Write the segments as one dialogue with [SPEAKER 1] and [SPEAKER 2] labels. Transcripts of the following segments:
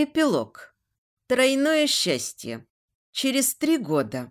[SPEAKER 1] Эпилог. Тройное счастье. Через три года.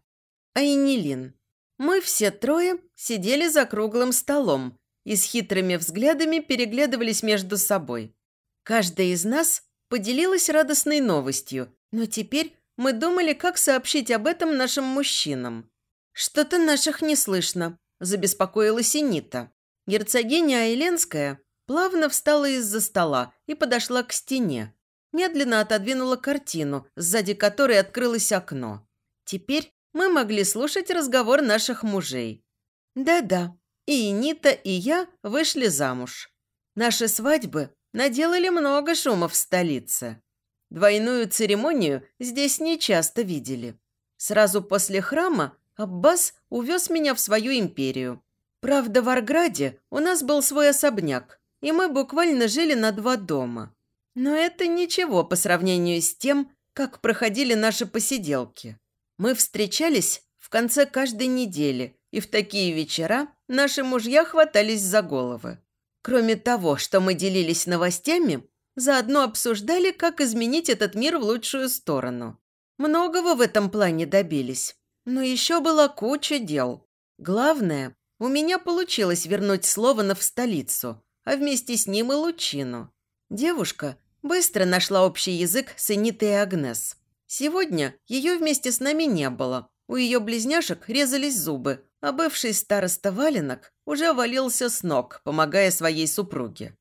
[SPEAKER 1] Айнилин. Мы все трое сидели за круглым столом и с хитрыми взглядами переглядывались между собой. Каждая из нас поделилась радостной новостью, но теперь мы думали, как сообщить об этом нашим мужчинам. «Что-то наших не слышно», – забеспокоилась и Нита. Герцогиня Айленская плавно встала из-за стола и подошла к стене. Медленно отодвинула картину, сзади которой открылось окно. Теперь мы могли слушать разговор наших мужей. Да-да, и Нита, и я вышли замуж. Наши свадьбы наделали много шума в столице. Двойную церемонию здесь не часто видели. Сразу после храма Аббас увез меня в свою империю. Правда, в Арграде у нас был свой особняк, и мы буквально жили на два дома. Но это ничего по сравнению с тем, как проходили наши посиделки. Мы встречались в конце каждой недели, и в такие вечера наши мужья хватались за головы. Кроме того, что мы делились новостями, заодно обсуждали, как изменить этот мир в лучшую сторону. Многого в этом плане добились. Но еще была куча дел. Главное, у меня получилось вернуть Слована в столицу, а вместе с ним и Лучину. Девушка быстро нашла общий язык с Энитой Агнес. Сегодня ее вместе с нами не было. У ее близняшек резались зубы, а бывший староста Валенок уже валился с ног, помогая своей супруге.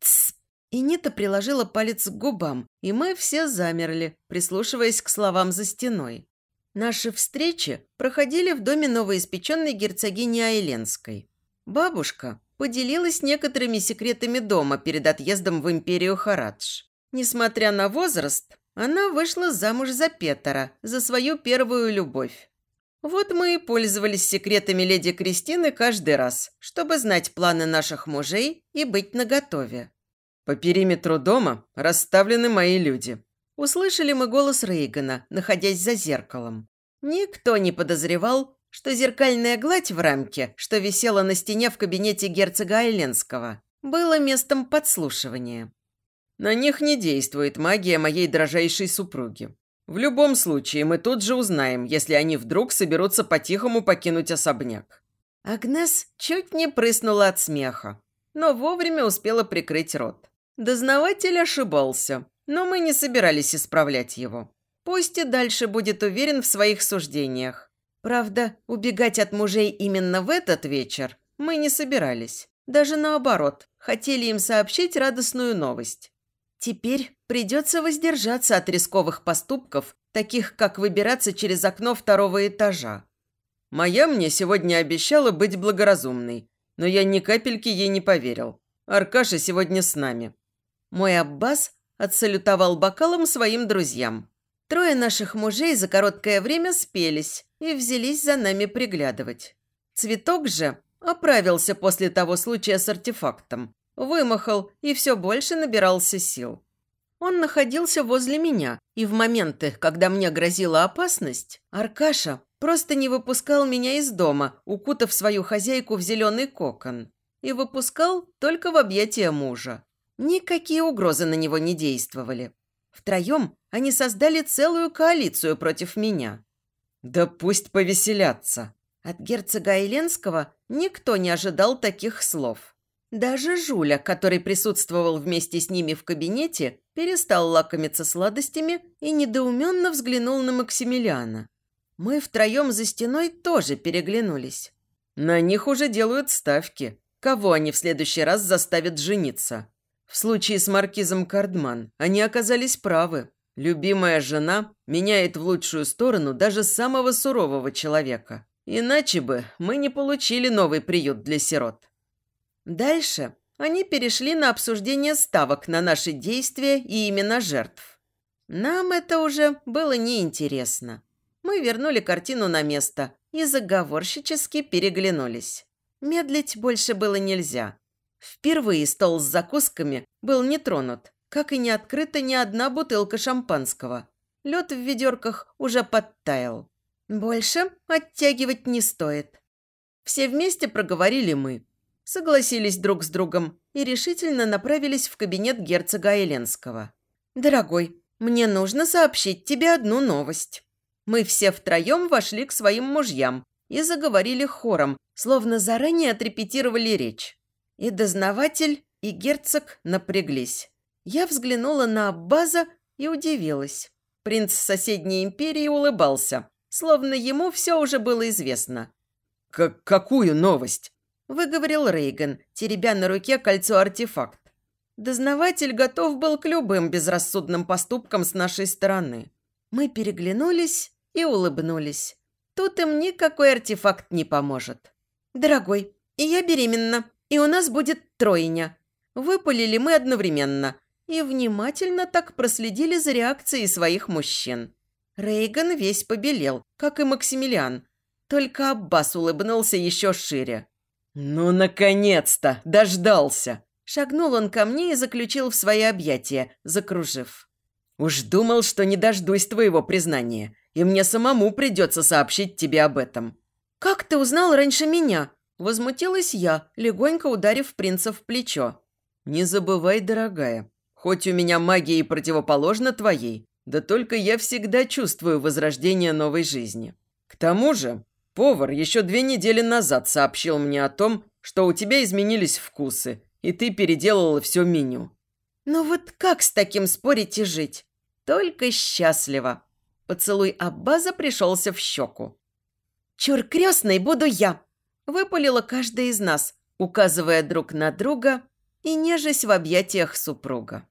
[SPEAKER 1] «Тсс!» Энита приложила палец к губам, и мы все замерли, прислушиваясь к словам за стеной. Наши встречи проходили в доме новоиспеченной герцогини Айленской. Бабушка поделилась некоторыми секретами дома перед отъездом в империю Харадж. Несмотря на возраст, она вышла замуж за Петера, за свою первую любовь. Вот мы и пользовались секретами леди Кристины каждый раз, чтобы знать планы наших мужей и быть наготове.
[SPEAKER 2] По периметру дома расставлены мои люди.
[SPEAKER 1] Услышали мы голос Рейгана, находясь за зеркалом. Никто не подозревал, что зеркальная гладь в рамке, что висела на стене в кабинете герцога Айленского, было местом подслушивания.
[SPEAKER 2] На них не действует магия моей дрожайшей супруги. В любом случае, мы тут же узнаем, если они вдруг соберутся по-тихому покинуть особняк.
[SPEAKER 1] Агнес чуть не прыснула от смеха, но вовремя успела прикрыть рот. Дознаватель ошибался но мы не собирались исправлять его. Пусть и дальше будет уверен в своих суждениях. Правда, убегать от мужей именно в этот вечер мы не собирались. Даже наоборот, хотели им сообщить радостную новость. Теперь придется воздержаться от рисковых поступков, таких как выбираться через окно второго этажа.
[SPEAKER 2] Моя мне сегодня обещала быть благоразумной, но я ни капельки ей не поверил. Аркаша сегодня с нами.
[SPEAKER 1] Мой Аббас отсалютовал бокалом своим друзьям. Трое наших мужей за короткое время спелись и взялись за нами приглядывать. Цветок же оправился после того случая с артефактом, вымахал и все больше набирался сил. Он находился возле меня, и в моменты, когда мне грозила опасность, Аркаша просто не выпускал меня из дома, укутав свою хозяйку в зеленый кокон. И выпускал только в объятия мужа. Никакие угрозы на него не действовали. Втроем они создали целую коалицию против меня.
[SPEAKER 2] «Да пусть повеселятся!»
[SPEAKER 1] От герцога Айленского никто не ожидал таких слов. Даже Жуля, который присутствовал вместе с ними в кабинете, перестал лакомиться сладостями и недоуменно взглянул на Максимилиана. Мы втроем за стеной тоже переглянулись.
[SPEAKER 2] На них уже делают ставки. Кого они в следующий раз заставят жениться? В случае с маркизом Кардман они оказались правы. Любимая жена меняет в лучшую сторону даже самого сурового человека. Иначе бы мы не получили новый приют для сирот.
[SPEAKER 1] Дальше они перешли на обсуждение ставок на наши действия и имена жертв. Нам это уже было неинтересно. Мы вернули картину на место и заговорщически переглянулись. Медлить больше было нельзя. Впервые стол с закусками был не тронут, как и не открыта ни одна бутылка шампанского. Лед в ведерках уже подтаял. Больше оттягивать не стоит. Все вместе проговорили мы. Согласились друг с другом и решительно направились в кабинет герцога Айленского. «Дорогой, Мне нужно сообщить тебе одну новость. Мы все втроем вошли к своим мужьям и заговорили хором, словно заранее отрепетировали речь. И дознаватель, и герцог напряглись. Я взглянула на Аббаза и удивилась. Принц соседней империи улыбался, словно ему все уже было известно.
[SPEAKER 2] К «Какую новость?»
[SPEAKER 1] – выговорил Рейган, теребя на руке кольцо-артефакт. Дознаватель готов был к любым безрассудным поступкам с нашей стороны. Мы переглянулись и улыбнулись. Тут им никакой артефакт не поможет. «Дорогой, и я беременна, и у нас будет тройня». Выпалили мы одновременно и внимательно так проследили за реакцией своих мужчин. Рейган весь побелел, как и Максимилиан. Только Аббас улыбнулся еще шире.
[SPEAKER 2] «Ну, наконец-то! Дождался!»
[SPEAKER 1] Шагнул он ко мне и заключил в свои объятия, закружив.
[SPEAKER 2] «Уж думал, что не дождусь твоего признания, и мне самому придется сообщить тебе об этом».
[SPEAKER 1] «Как ты узнал раньше меня?» Возмутилась я, легонько ударив принца в плечо.
[SPEAKER 2] «Не забывай, дорогая, хоть у меня магия и противоположна твоей, да только я всегда чувствую возрождение новой жизни. К тому же, повар еще две недели назад сообщил мне о том, что у тебя изменились вкусы, и ты переделала все меню».
[SPEAKER 1] «Ну вот как с таким спорить и жить? Только счастливо!» Поцелуй Аббаза пришелся в щеку. «Чур крестной буду я!» Выпалила каждая из нас, указывая друг на друга и нежесть в объятиях супруга.